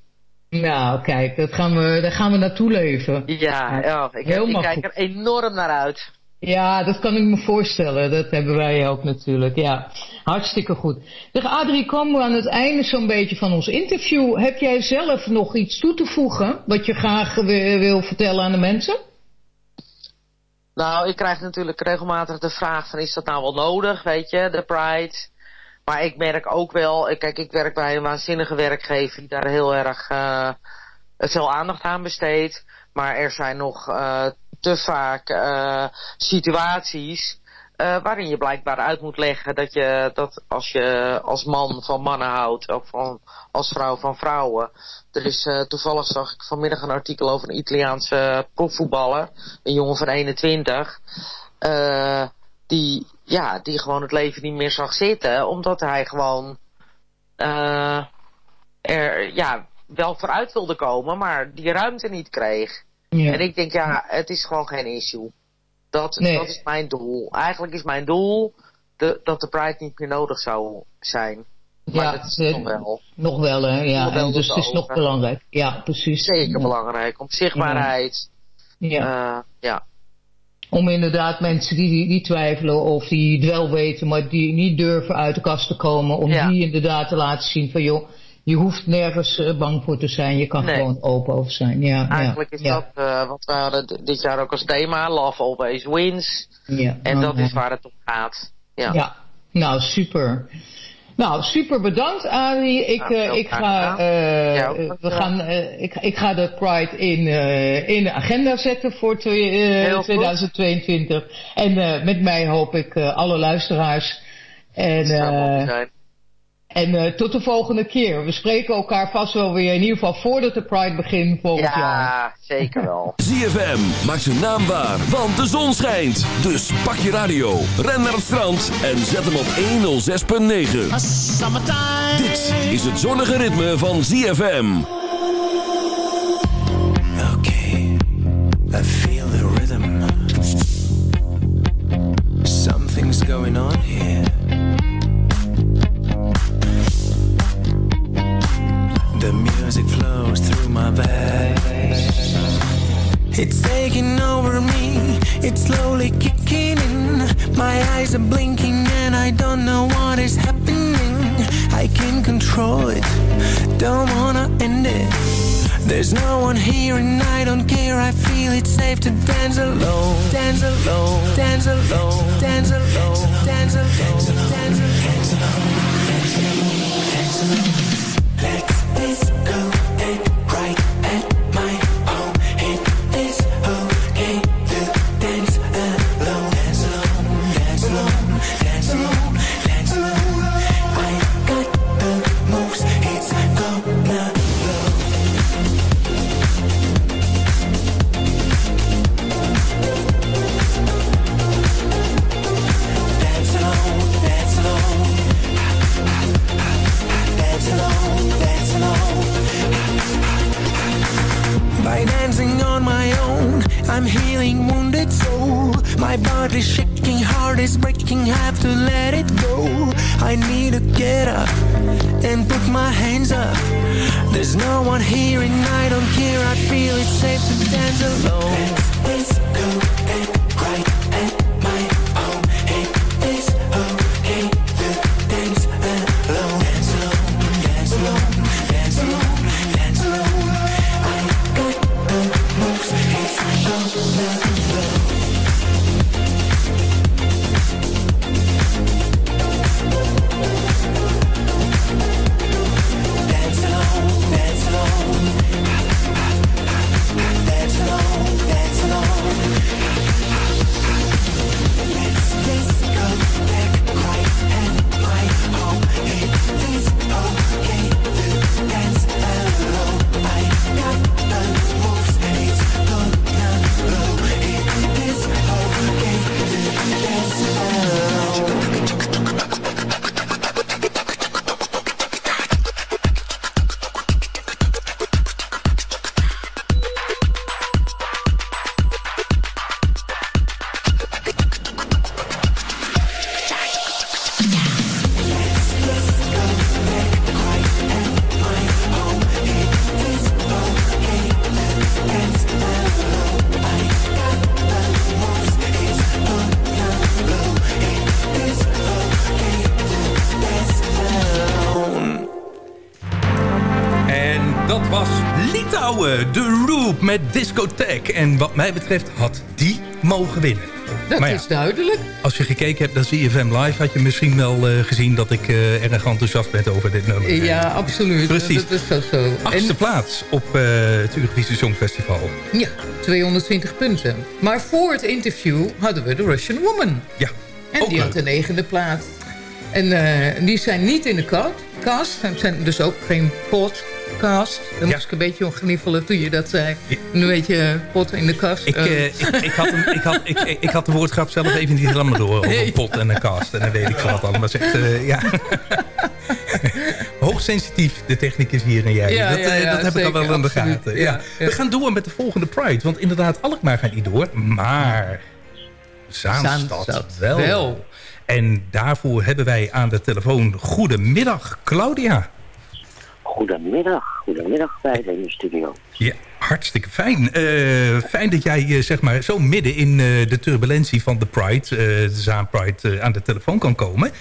Nou, kijk, dat gaan we, daar gaan we naartoe leven.
Ja, ja ik, ik
helemaal
kijk er enorm naar uit.
Ja, dat kan ik me voorstellen. Dat hebben wij ook natuurlijk. Ja, hartstikke goed. Adrie, komen we aan het einde zo'n beetje van ons interview. Heb jij zelf nog iets toe te voegen wat je graag wi- wil vertellen aan de mensen?
Nou, ik krijg natuurlijk regelmatig de vraag van is dat nou wel nodig, weet je, de Pride. Maar ik merk ook wel, ik- kijk, ik werk bij een waanzinnige werkgever die daar heel erg eh, veel aandacht aan besteedt. Maar er zijn nog eh, te vaak eh, situaties eh, waarin je blijkbaar uit moet leggen dat je dat als je als man van mannen houdt of van, als vrouw van vrouwen. Er is eh, toevallig zag ik vanmiddag een artikel over een Italiaanse profvoetballer, een jongen van 21, eh, die ja, die gewoon het leven niet meer zag zitten, omdat hij gewoon eh, er ja wel vooruit wilde komen, maar die ruimte niet kreeg.
Ja.
En ik denk, ja, het is gewoon geen issue. Dat,
Nee.
dat is mijn doel. Eigenlijk is mijn doel de, dat de Pride niet meer nodig zou zijn. Maar
Ja,
dat is nog wel.
Nog wel, hè? Ja, en dus het is nog belangrijk. Ja, precies.
Zeker
Ja.
belangrijk. Om zichtbaarheid.
Ja.
eh, ja.
Om inderdaad mensen die, die, twijfelen of die het wel weten, maar die niet durven uit de kast te komen, om
Ja.
die inderdaad te laten zien van joh, je hoeft nergens eh, bang voor te zijn, je kan
Nee.
gewoon open over zijn. Ja,
Eigenlijk
ja,
is
ja,
dat eh, wat we hadden dit jaar ook als thema. Love always wins.
Ja.
En dat is waar het om gaat. Ja,
nou super. Nou, super bedankt Arie. Ik, eh, ik, ga, eh,
ook
we gaan, ik, ik ga de Pride in, in de agenda zetten voor twee- eh,
Heel goed.
2022. En met mij hoop ik alle luisteraars. En,
zou mooi
eh,
zijn.
En eh, tot de volgende keer. We spreken elkaar vast wel weer in ieder geval voordat de Pride begint volgend jaar.
Ja, zeker wel. <laughs>
ZFM maakt zijn naam waar, want de zon schijnt. Dus pak je radio, ren naar het strand en zet hem op 106.9. Dit is het zonnige ritme van ZFM.
Okay, I feel the rhythm. Something's going on here. The music flows through my veins. It's taking over me, it's slowly kicking in. My eyes are blinking and I don't know what is happening. I can't control it, don't wanna end it. There's no one here and I don't care, I feel it's safe to dance alone. Dance alone, dance alone, dance alone, dance alone, dance alone, dance alone, dance alone. My body's shaking, heart is breaking, have to let it go. I need to get up and put my hands up. There's no one here and I don't care. I feel it's safe to dance alone.
Discotheek. En wat mij betreft had die mogen winnen.
Dat
ja,
is duidelijk.
Als je gekeken hebt naar CFM Live... had je misschien wel eh, gezien dat ik eh, erg enthousiast ben over dit nummer.
Ja, absoluut.
Precies.
Dat is zo zo.
Achtste plaats op eh, het Eurovisie Songfestival.
Ja, 220 punten. Maar voor het interview hadden we de Russian Woman.
Ja,
En die had de negende plaats. En die zijn niet in de cast. Het zijn dus ook geen podcast. Daar moest ik een beetje om gniffelen toen je dat zei. Een beetje pot in de kast.
Ik, eh, ik, ik, had ik, had, ik, ik had de woordgrap zelf even niet helemaal door. Over een pot en een kast. En dan weet ik wat allemaal. Zegt, eh, ja. <laughs> Hoogsensitief, de technicus hier en jij.
Ja,
dat
ja,
eh,
ja,
dat heb ik al wel in de gaten.
Ja,
Ja.
ja.
We gaan door met de volgende Pride. Want inderdaad, Alkmaar gaat niet door. Maar Zaanstad,
Zaanstad
wel.
wel.
En daarvoor hebben wij aan de telefoon... Goedemiddag, Claudia.
Goedemiddag, goedemiddag bij in de studio.
Ja, hartstikke fijn. Eh, fijn dat jij eh, zeg maar, zo midden in eh, de turbulentie van de Pride, eh, de Zaan Pride, aan de telefoon kan komen.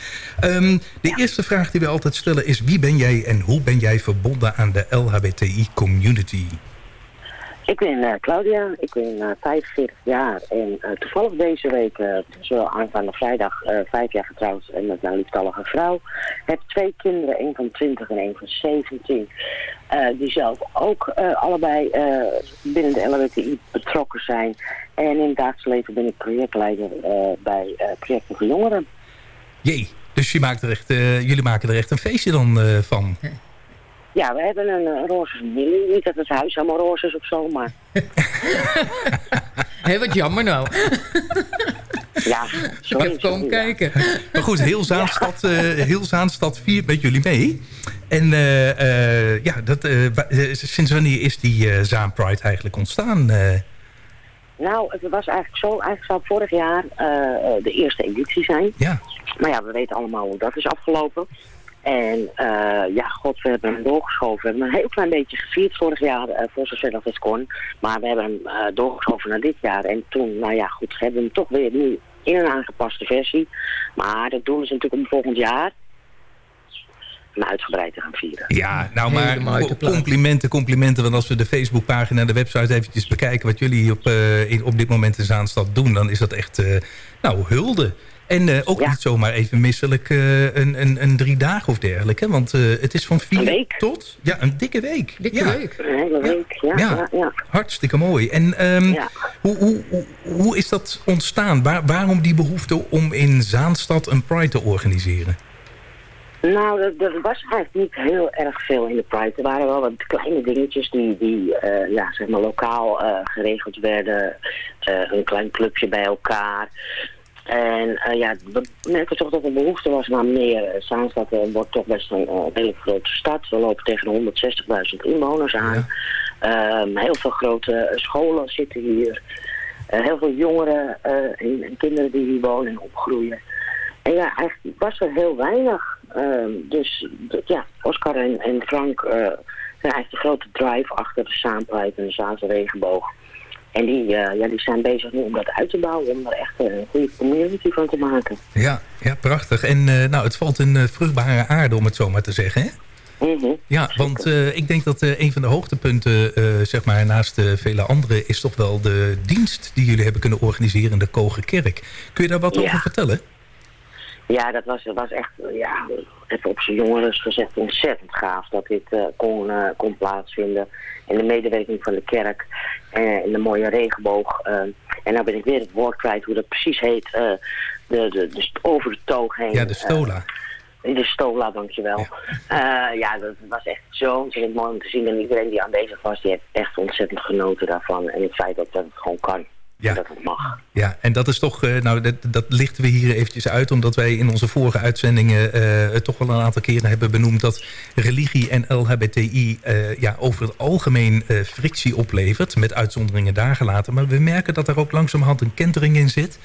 Ehm, de eerste vraag die we altijd stellen is... wie ben jij en hoe ben jij verbonden aan de LHBTI-community?
Ik ben eh, Claudia, ik ben eh, 45 jaar en eh, toevallig deze week, eh zo aanstaande vrijdag, eh, vijf jaar getrouwd en met mijn lieftallige vrouw. Heb twee kinderen, één van 20 en één van 17, eh, die zelf ook eh, allebei eh, binnen de LHBTI betrokken zijn. En in het dagelijks leven ben ik projectleider eh, bij eh, projecten voor jongeren.
Jee, dus je maakt er echt, eh, jullie maken er echt een feestje dan eh, van.
Ja, we hebben een eh, roze familie. Niet dat het huis helemaal roze is of zo, maar <laughs>
Hé, wat jammer nou. <laughs>
ja, sorry.
Ik heb komen kijken.
Maar goed, heel Zaanstad, eh, heel Zaanstad viert met jullie mee. En eh, eh, ja, dat, sinds wanneer is die eh Zaan Pride eigenlijk ontstaan? eh?
Nou, het was eigenlijk zo. Eigenlijk zou vorig jaar eh, de eerste editie zijn.
Ja.
Maar ja, we weten allemaal hoe dat is afgelopen. En eh, ja, god, we hebben hem doorgeschoven. We hebben hem een heel klein beetje gevierd vorig jaar, eh, voor zover dat het kon. Maar we hebben hem eh, doorgeschoven naar dit jaar. En toen, nou ja, goed, we hebben hem toch weer nu in een aangepaste versie. Maar het doel is natuurlijk om volgend jaar hem uitgebreid te gaan vieren.
Ja, nou maar complimenten, complimenten. Want als we de Facebookpagina en de website eventjes bekijken... wat jullie op, in, op dit moment in Zaanstad doen... dan is dat echt, eh, nou, hulde. En eh, ook niet zomaar even misselijk eh, een, een, een drie dagen of dergelijke. Want eh, het is van vier tot... Ja, een dikke week.
Dikke
ja.
week.
Een hele week, ja.
Ja,
ja, ja.
hartstikke mooi. En ehm, hoe, hoe, hoe, hoe is dat ontstaan? Waar, waarom die behoefte om in Zaanstad een Pride te organiseren?
Nou, er, er was eigenlijk niet heel erg veel in de Pride. Er waren wel wat kleine dingetjes die, die eh, ja, zeg maar lokaal eh, geregeld werden. Eh, een klein clubje bij elkaar. En eh, ja, we merken toch dat er behoefte was naar meer. Eh, Zaanstad eh, wordt toch best een eh, redelijk grote stad. We lopen tegen de 160.000 inwoners aan. Ehm, heel veel grote eh, scholen zitten hier. Eh, heel veel jongeren eh, en, en kinderen die hier wonen en opgroeien. En ja, eigenlijk was er heel weinig. Ehm, dus ja, Oscar en, en Frank eh, zijn eigenlijk de grote drive achter de Saampride en de Zaanse regenboog. En die, eh, ja, die zijn bezig nu om dat uit te bouwen, om er echt een goede community van te maken.
Ja, ja prachtig. En eh, nou, het valt in eh, vruchtbare aarde, om het zo maar te zeggen. Hè? Ja, want eh, ik denk dat eh, een van de hoogtepunten, eh, zeg maar, naast vele andere, is toch wel de dienst die jullie hebben kunnen organiseren in de Kogerkerk. Kun je daar wat
Ja.
over vertellen?
Ja, dat was, dat was echt, ja, even op zijn jongens gezegd, ontzettend gaaf dat dit eh, kon, eh, kon plaatsvinden. En de medewerking van de kerk eh, en de mooie regenboog. en nou ben ik weer het woord kwijt hoe dat precies heet. de, de, de, over de toog heen.
Ja, de stola.
De stola, dankjewel. Ja, ja dat was echt zo ontzettend mooi om te zien. En iedereen die aanwezig was, die heeft echt ontzettend genoten daarvan. En het feit dat dat het gewoon kan.
Ja.
Dat het mag.
Ja, en dat is toch, eh, nou, dat, dat lichten we hier eventjes uit... omdat wij in onze vorige uitzendingen het toch wel een aantal keren hebben benoemd... dat religie en LHBTI eh, ja, over het algemeen frictie oplevert... met uitzonderingen daar gelaten. Maar we merken dat er ook langzamerhand een kentering in zit...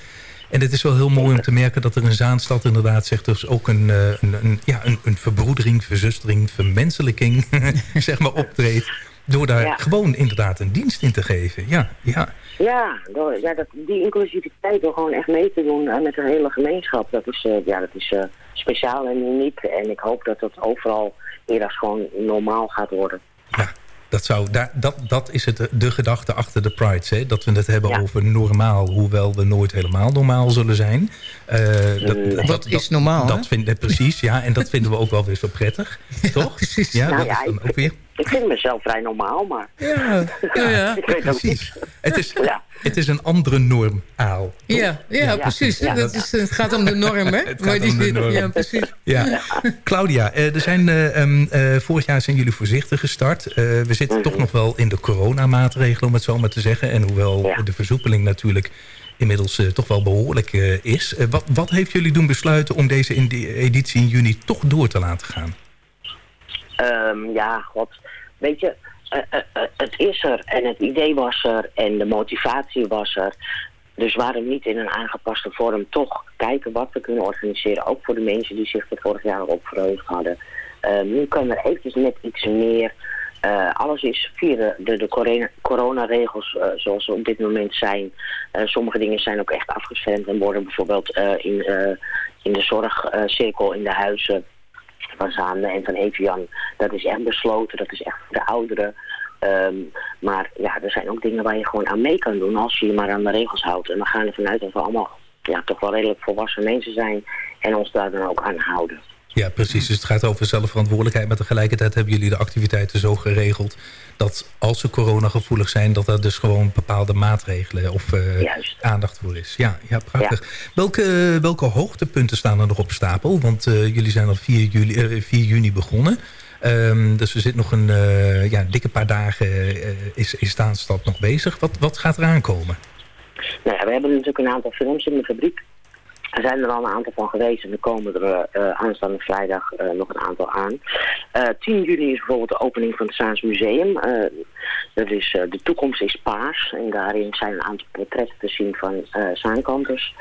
En het is wel heel mooi om te merken dat er in Zaanstad inderdaad zegt dus ook een, een, een, ja, een, een verbroedering, verzustering, vermenselijking <laughs> zeg maar optreedt. Door daar
Ja.
gewoon inderdaad een dienst in te geven. Ja, ja.
Ja, door, ja dat, die inclusiviteit door gewoon echt mee te doen eh, met de hele gemeenschap, dat is, eh, ja, dat is eh, speciaal en uniek. En ik hoop dat dat overal eerder gewoon normaal gaat worden.
Dat, zou, daar, dat, dat is het, de gedachte achter de Prides. Hè? Dat we het hebben over normaal, hoewel we nooit helemaal normaal zullen zijn. Eh, dat,
Wat is normaal, hè?
Dat vinden, precies, ja. En dat vinden we ook wel weer zo prettig. <laughs> toch?
precies.
Ja,
Nou
dat
ja,
is dan ook weer...
Ik vind mezelf vrij normaal, maar...
Ja, ja, ja. <laughs>
ik weet ook
Precies. Het is, het is een andere norm, Aal.
Ja, ja, precies.
Ja,
dat is, het gaat om de norm, hè? <laughs>
Het
Maar
gaat
die
om de norm.
Ja, precies.
Ja. Claudia, eh, er zijn, eh, ehm, eh, vorig jaar zijn jullie voorzichtig gestart. Eh, we zitten toch nog wel in de coronamaatregelen, om het zo maar te zeggen. En hoewel de versoepeling natuurlijk inmiddels toch wel behoorlijk eh, is. Wat, wat heeft jullie doen besluiten om deze in die editie in juni toch door te laten gaan?
Ehm, ja, god. Weet je, eh, eh, eh, het is er en het idee was er en de motivatie was er. Dus waarom niet in een aangepaste vorm toch kijken wat we kunnen organiseren. Ook voor de mensen die zich er vorig jaar op verheugd hadden. Nu kan er eventjes net iets meer. Alles is via de, de, corona- coronaregels zoals ze op dit moment zijn. Sommige dingen zijn ook echt afgeschermd en worden bijvoorbeeld in, in de zorgcirkel in de huizen van Zaande en van Evian. Dat is echt besloten, dat is echt voor de ouderen. Ehm, maar ja, er zijn ook dingen waar je gewoon aan mee kan doen als je je maar aan de regels houdt. En we gaan ervan uit dat we allemaal ja, toch wel redelijk volwassen mensen zijn en ons daar dan ook aan houden.
Ja, precies. Dus het gaat over zelfverantwoordelijkheid. Maar tegelijkertijd hebben jullie de activiteiten zo geregeld... dat als ze coronagevoelig zijn... dat er dus gewoon bepaalde maatregelen of eh, aandacht voor is. Ja, ja prachtig. Welke, welke hoogtepunten staan er nog op stapel? Want eh, jullie zijn al 4 juli, eh, 4 juni begonnen. Ehm, dus er zit nog een eh, ja, dikke paar dagen... eh, is, is Staanstad nog bezig. Wat, wat gaat er aankomen?
Nou ja, we hebben natuurlijk een aantal films in de fabriek. Er zijn er al een aantal van geweest en er komen er eh, aanstaande vrijdag eh, nog een aantal aan. Eh 10 juni is bijvoorbeeld de opening van het Saans Museum. Eh, dat is eh, De Toekomst is Paars. En daarin zijn een aantal portretten te zien van eh Zaankanters.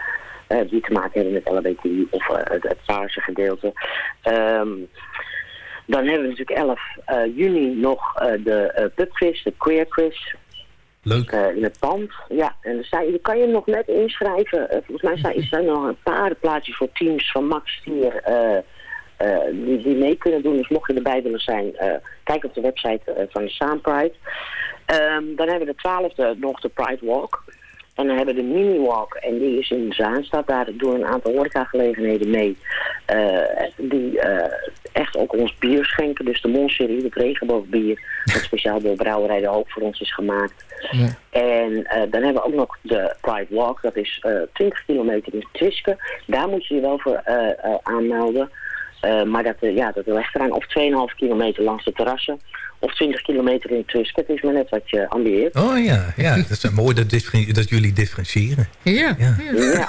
eh, die te maken hebben met LHBTI of eh, het, het paarse gedeelte. Ehm, dan hebben we natuurlijk 11 eh, juni nog eh, de eh, pubquiz, de queer quiz.
Leuk.
in het pand. Ja, en je kan je nog net inschrijven. Eh, volgens mij zijn, er nog een paar plaatjes voor teams van Max hier eh, eh, die, die mee kunnen doen. Dus mocht je erbij willen zijn, eh, kijk op de website eh, van de Saampride. Ehm, dan hebben we de twaalfde nog de Pride Walk. En dan hebben we de Mini Walk en die is in Zaanstad. Daar doen een aantal horecagelegenheden mee. eh, die eh, echt ook ons bier schenken. Dus de Monserie, het regenboogbier. Dat speciaal door Brouwerij de Hoop voor ons is gemaakt. En eh, dan hebben we ook nog de Pride Walk. Dat is eh 20 kilometer in Twiske. Daar moet je je wel voor aanmelden. Eh, maar dat, eh, ja, dat ligt eraan of 2,5 kilometer langs de terrassen. Of 20 kilometer in. Het is maar net wat je ambieert.
Oh ja, ja dat is mooi dat, dat jullie differentiëren.
Ja.
ja.
Ja.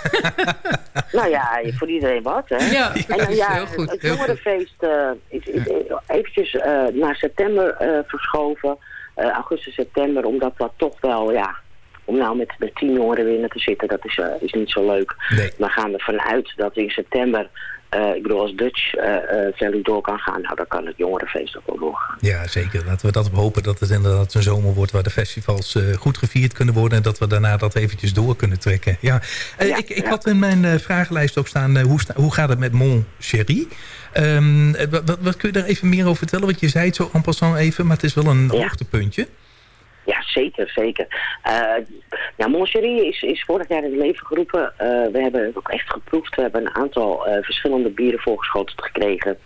nou ja, voor iedereen wat, hè?
Ja,
en dan ja,
heel goed,
het
heel
jongerenfeest eh, is, is eventjes eh, naar september eh, verschoven. Eh, augustus, september, omdat dat toch wel, ja, om nou met, met tien jongeren binnen te zitten, dat is, eh, is niet zo leuk. Maar gaan we vanuit dat in september, eh, ik bedoel als Dutch eh, Valley door kan gaan, nou dan kan het jongerenfeest ook wel doorgaan.
Ja, zeker. Laten we dat op hopen dat het inderdaad een zomer wordt... waar de festivals goed gevierd kunnen worden... en dat we daarna dat eventjes door kunnen trekken. Ja. Ik ik had in mijn vragenlijst ook staan... hoe, sta- hoe gaat het met Mon Chéri? Ehm, eh, wat, kun je daar even meer over vertellen? Want je zei het zo en passant even... maar het is wel een hoogtepuntje.
Zeker, zeker. Uh, Moncherie is, is vorig jaar in het leven geroepen. Eh, we hebben het ook echt geproefd. We hebben een aantal eh, verschillende bieren voorgeschoteld gekregen.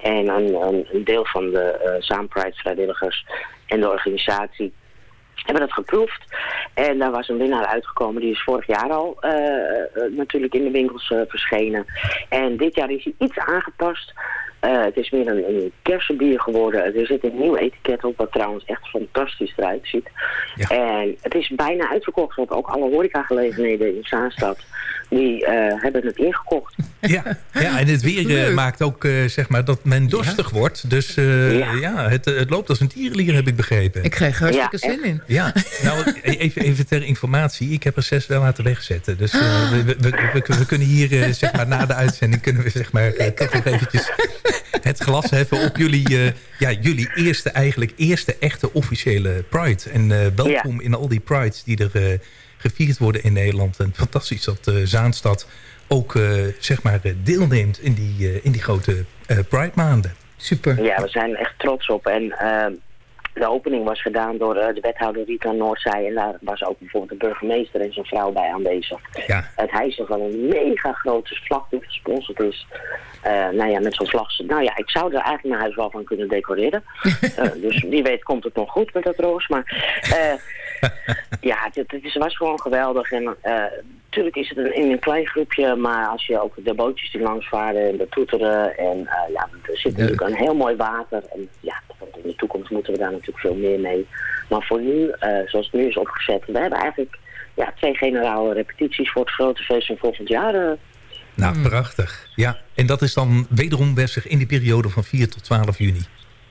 En een, een, deel van de Zaan Pride vrijwilligers en de organisatie hebben dat geproefd. En daar was een winnaar uitgekomen. Die is vorig jaar al natuurlijk in de winkels verschenen. En dit jaar is hij iets aangepast. Eh, het is meer een, een kersenbier geworden. Er zit een nieuw etiket op, wat trouwens echt fantastisch eruit ziet. En het is bijna uitverkocht, want ook alle horecagelegenheden in Zaanstad, die eh, hebben het ingekocht.
Ja, ja en het weer eh, maakt ook zeg maar dat men dorstig wordt. Dus eh,
Ja.
ja, het, het loopt als een tierenlier, heb ik begrepen.
Ik krijg hartstikke
Ja,
zin in.
Ja, nou even, even ter informatie. Ik heb er zes wel laten wegzetten. Dus we, we, we, we- we kunnen hier zeg maar, na de uitzending... kunnen we zeg maar, toch nog eventjes het glas heffen op jullie, eh, ja, jullie eerste, eigenlijk eerste echte officiële Pride. En eh, welkom in al die Prides die er eh, gevierd worden in Nederland. En fantastisch dat eh, Zaanstad ook eh, zeg maar, eh, deelneemt in die, eh, in die grote eh, Pride maanden.
Super.
Ja, we zijn echt trots op. En eh, de opening was gedaan door eh, de wethouder Rita Noordzij. En daar was ook bijvoorbeeld de burgemeester en zijn vrouw bij aanwezig.
Ja.
Het hijsen van een mega grote vlag die gesponsord is. Eh, nou ja, met zo'n vlag. Nou ja, ik zou er eigenlijk mijn huis wel van kunnen decoreren. <laughs> Eh, dus wie weet komt het nog goed met dat roos. Maar eh, <laughs> ja, het, het was gewoon geweldig. En eh, natuurlijk is het een, in een klein groepje. Maar als je ook de bootjes die langs varen en de toeteren. En ja, er zit natuurlijk een heel mooi water. En ja, in de toekomst moeten we daar natuurlijk veel meer mee. Maar voor nu, zoals het nu is opgezet. We hebben eigenlijk ja, twee generale repetities voor het grote feest van volgend jaar. Eh,
Nou, prachtig. Ja, en dat is dan wederom bezig in die periode van 4 tot 12 juni.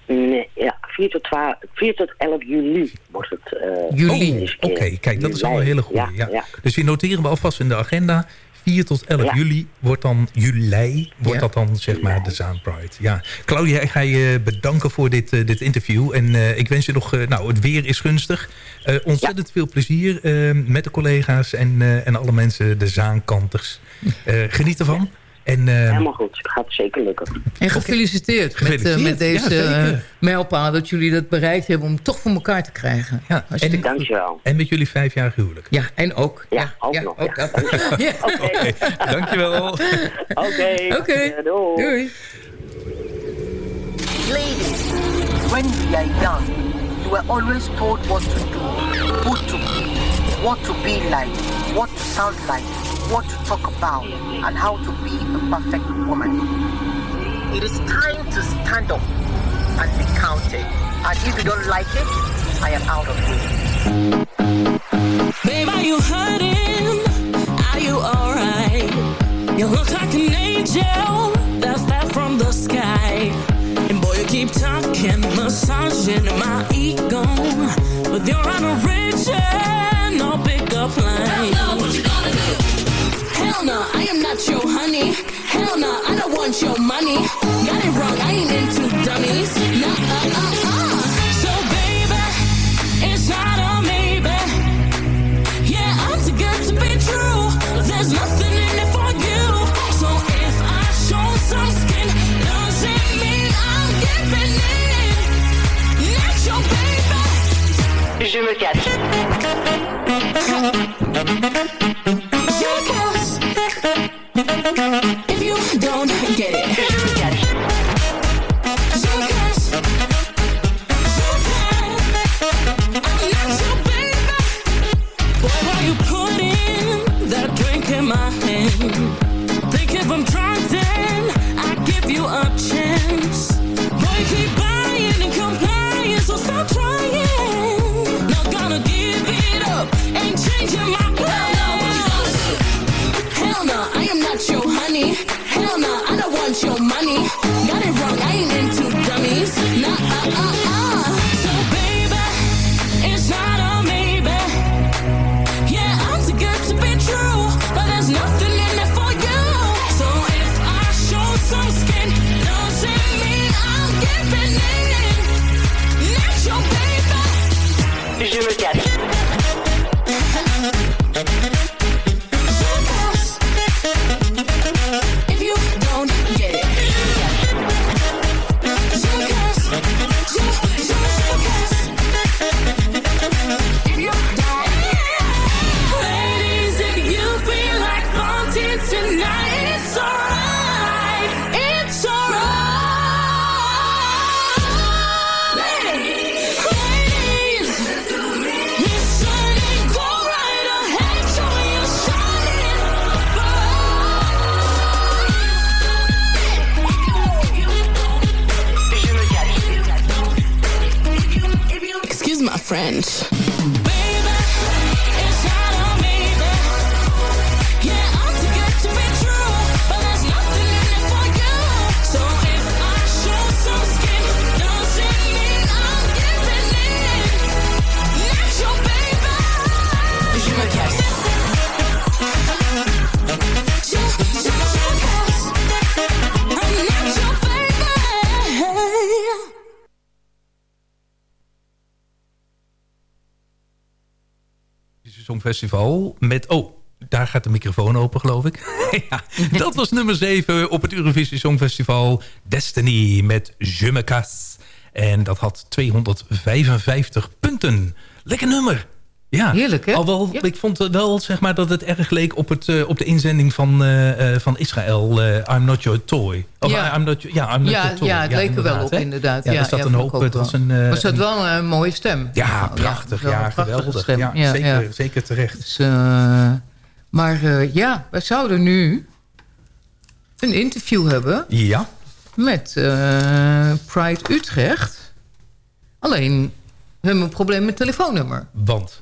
Nee, ja, 4 tot, 12, 4 tot 11 juli wordt het. eh,
Oh,
deze
Oké, kijk, dat is al een
Juli.
hele goede.
Ja,
Ja,
ja.
Dus die noteren we alvast in de agenda. 4 tot 11
Ja.
juli wordt dan juli, wordt
Ja.
dat dan zeg maar de Zaan Pride. Ja. Claudia, ik ga je bedanken voor dit, eh, dit interview. En eh, ik wens je nog, eh, nou het weer is gunstig. Ontzettend veel plezier met de collega's en, en alle mensen, de Zaankanters. Geniet ervan. En, eh,
Helemaal goed, het gaat zeker lukken.
En gefeliciteerd,
Gefeliciteerd.
met, eh, met deze
Ja,
eh, mijlpaal... dat jullie dat bereikt hebben om toch voor elkaar te krijgen.
Ja, en-.
Dankjewel.
en met jullie vijfjarig huwelijk.
Ja, en ook.
Ja, ook nog.
ook,
ja.
ook.
Dankjewel. <laughs>
Ja.
Oké.
Dankjewel.
Oké.
Oké.
Doei.
Doei.
Ladies, when we are young, you were always told what to do, who to be, what to be like, what to sound like, what to talk about, and how to be a perfect woman. It is time to stand up and be counted. And if you don't like it, I am out of here.
Babe, are you hurting? Are you alright? You look like an angel that fell from the sky. And boy, you keep talking, massaging my ego. But you're on a religion, no pickup line. Hell no, I am not your honey. Hell no, I don't want your money. Got it wrong, I ain't into dummies. Nah, uh, uh, uh. So baby, it's not a maybe. Yeah, I'm too good to be true. There's nothing in it for you. So if I show some skin, doesn't mean I'm giving in. Not your baby.
Je me cache.
Songfestival met... Oh, daar gaat de microfoon open, geloof ik. <laughs> ja, dat was nummer 7 op het Eurovisie Songfestival. Destiny met Je me casse. En dat had 255 punten. Lekker nummer. Ja,
Heerlijk, hè?
Alhoewel, ik vond wel zeg maar, dat het erg leek op, het, eh, op de inzending van, eh, eh, van Israël. I'm not your toy. Of,
Ja.
I'm not, your- ja, I'm not
Ja,
your toy.
ja, het leek er wel op,
hè?
inderdaad.
Ja, er zat
ja,
een hoop... Het was een,
had
een-
wel een mooie stem.
Ja, prachtig. Ja, geweldig.
stem.
Ja, zeker,
ja.
zeker terecht.
Dus, maar ja, wij zouden nu een interview hebben
Ja.
met Pride Utrecht. Alleen, we hebben een probleem met telefoonnummer.
Want?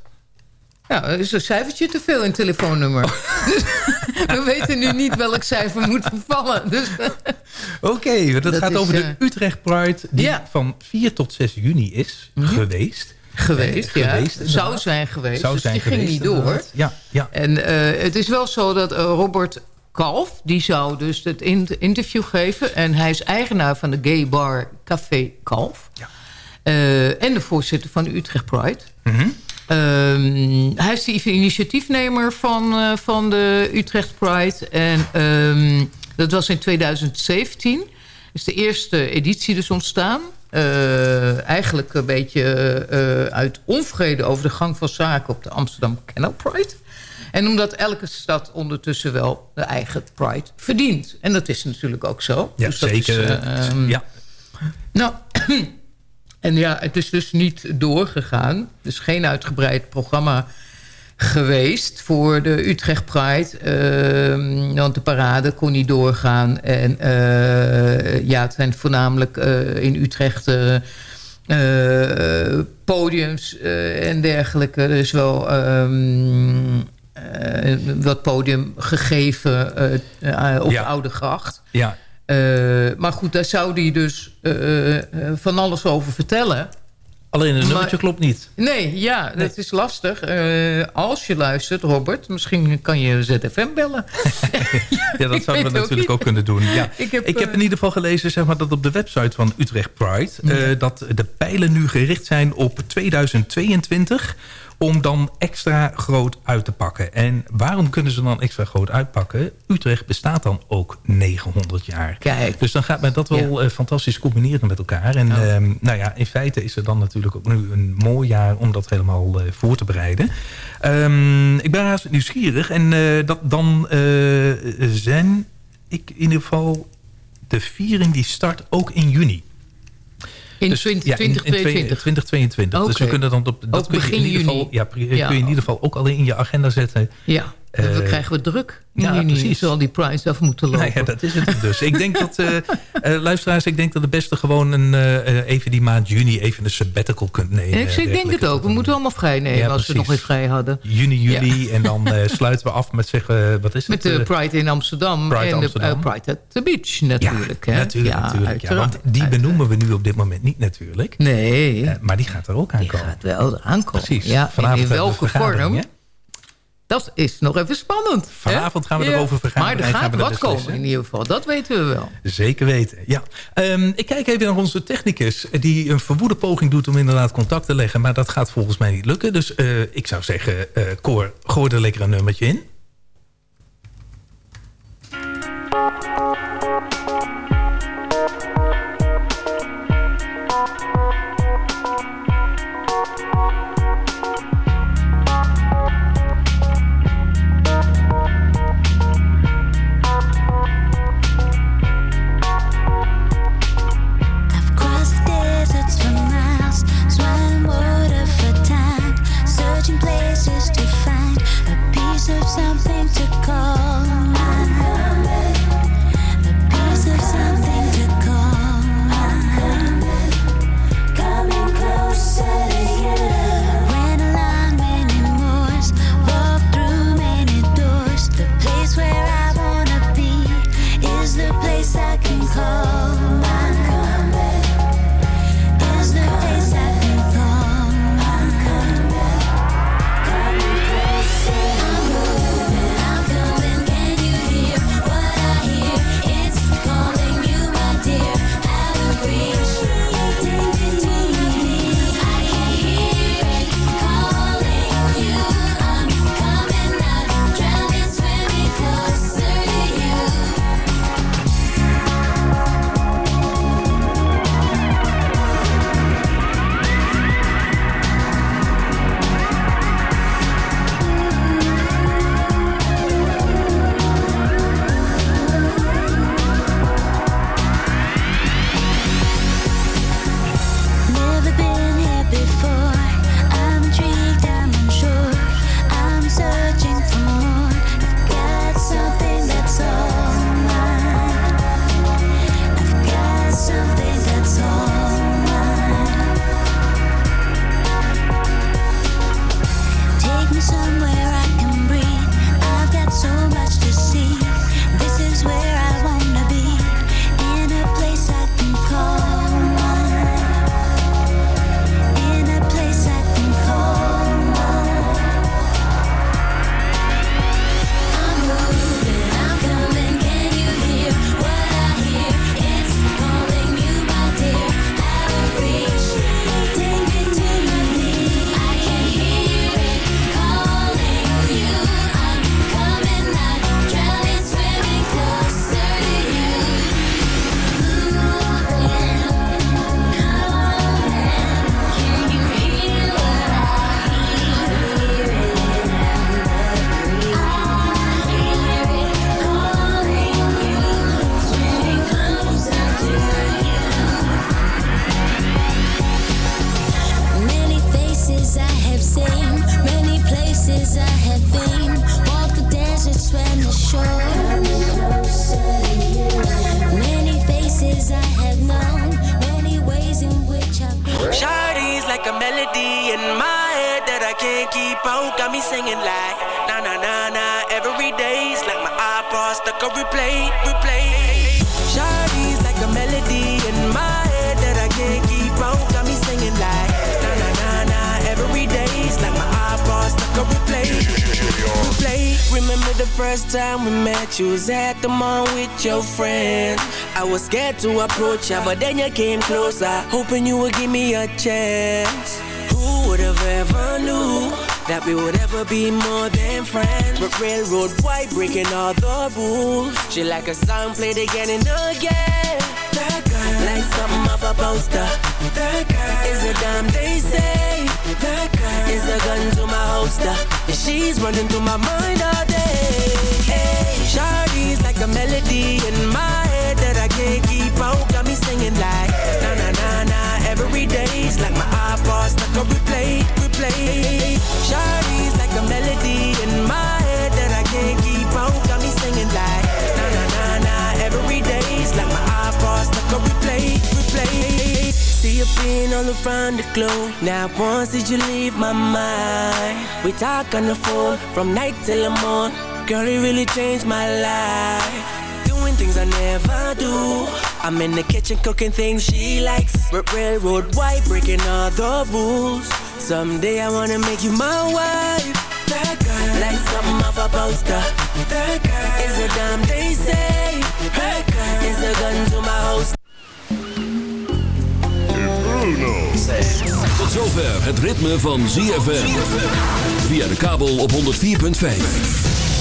Ja, er is een cijfertje te veel in het telefoonnummer. Dus <laughs> we weten nu niet welk cijfer moet vervallen. Dus, <laughs>
Oké, dat,
Dat
gaat
is,
over
eh,
de Utrecht Pride... die
Ja.
van 4 tot 6 juni is geweest.
Geweest,
Eh,
ja.
geweest,
Zou zijn geweest.
Zou
dus
zijn
die ging
geweest,
niet door.
inderdaad. Ja, ja.
En eh, het is wel zo dat eh, Robert Kalf... die zou dus het in- interview geven. En hij is eigenaar van de gay bar Café Kalf. Eh, en de voorzitter van de Utrecht Pride.
Mhm.
Ehm, hij is de initiatiefnemer van, eh, van de Utrecht Pride. En ehm, dat was in 2017. Is de eerste editie dus ontstaan. Eh, eigenlijk een beetje eh, uit onvrede over de gang van zaken op de Amsterdam Canal Pride. En omdat elke stad ondertussen wel de eigen Pride verdient. En dat is natuurlijk ook zo.
Ja,
Dus dat is,
zeker.
eh, ehm,
ja.
nou, <clears throat> en ja, het is dus niet doorgegaan. Dus geen uitgebreid programma geweest voor de Utrecht Pride. Ehm, want de parade kon niet doorgaan. En eh, ja, het zijn voornamelijk eh, in Utrecht... eh, podiums en dergelijke. Er is wel eh, wat podium gegeven op
Ja.
de Oude Gracht.
Ja.
Eh, maar goed, daar zou hij dus eh, eh, van alles over vertellen.
Alleen een nummertje klopt niet.
Nee, ja, dat is lastig. Als je luistert, Robert, misschien kan je ZFM bellen. <laughs>
Ja, dat zouden we natuurlijk
niet.
ook kunnen doen. Ja.
Ik heb,
ik heb in ieder geval gelezen zeg maar, dat op de website van Utrecht Pride... dat de pijlen nu gericht zijn op 2022... om dan extra groot uit te pakken. En waarom kunnen ze dan extra groot uitpakken? Utrecht bestaat dan ook 900 jaar.
Kijk.
Dus dan gaat men dat wel eh, fantastisch combineren met elkaar. En ehm, nou ja, in feite is er dan natuurlijk ook nu een mooi jaar... om dat helemaal eh, voor te bereiden. Ehm, ik ben haast nieuwsgierig. En eh, dat, dan eh, zijn ik in ieder geval... de viering die start ook in juni.
In
Dus,
20,
ja, in- in
2022.
2022. Dus we kunnen dan op dat kun je
begin
in ieder geval, Ja. kun je in ieder geval ook al in je agenda zetten.
Ja, we
Eh,
krijgen we druk.
ja,
juni.
precies.
Zal die prize af moeten lopen.
Nou ja, dat is het dus. Ik denk dat, eh, eh, luisteraars, ik denk dat het beste gewoon een, even die maand juni even een sabbatical kunt nemen.
En ik, ik denk het ook. We moeten allemaal vrij nemen
Ja,
als we
precies.
nog weer vrij hadden.
Juni, juli. En dan sluiten we af met zeggen, wat is
Met
het?
de
eh,
Pride in Amsterdam
Pride
en
Amsterdam.
de Pride at the Beach natuurlijk. hè?
Natuurlijk,
ja,
natuurlijk. Ja, want die benoemen we nu op dit moment niet natuurlijk.
Nee.
Maar die gaat er ook aankomen. Die
gaat wel aankomen.
Precies.
Ja, in
we
welke vorm? Dat is nog even spannend. hè?
Vanavond gaan we erover vergaderen
Maar er gaat wat komen in ieder geval. Dat weten we wel.
Zeker weten, ja. Ehm, ik kijk even naar onze technicus... die een verwoede poging doet om inderdaad contact te leggen... maar dat gaat volgens mij niet lukken. Dus eh, ik zou zeggen, eh Cor, gooi er lekker een nummertje in.
iPod stuck on replay, replay. Shawty's like a melody in my head that I can't keep out. Got me singing like na na na na every day's like my iPod stuck on replay, replay. Remember the first time we met? You was at the mall with your friend. I was scared to approach ya, but then you came closer, hoping you would give me a chance. Who would have ever knew that we would ever be more than friends? But railroad white breaking all the rules. She like a song played again and again. That girl, like something off a poster. That girl is a damn they say. That girl is a gun to my holster. And she's running through my mind all day. Hey, Shawty's like a melody in my head that I can't keep out. Got me singing like day's like my iPod stuck on replay, replay. Shawty's like a melody in my head that I can't keep out. Got me singing like na na na na every day's like my iPod stuck on replay, replay. See you being all around the globe. Now once did you leave my mind? We talk on the phone from night till the morn. Girl, it really changed my life things I never do. I'm in the kitchen cooking things she likes. R- railroad white, breaking all the rules. Someday I wanna make you my wife. That girl, like something off a poster. That girl is a damn they say. That girl is a gun to my host.
Tot zover het ritme van ZFM. Via de kabel op 104.5.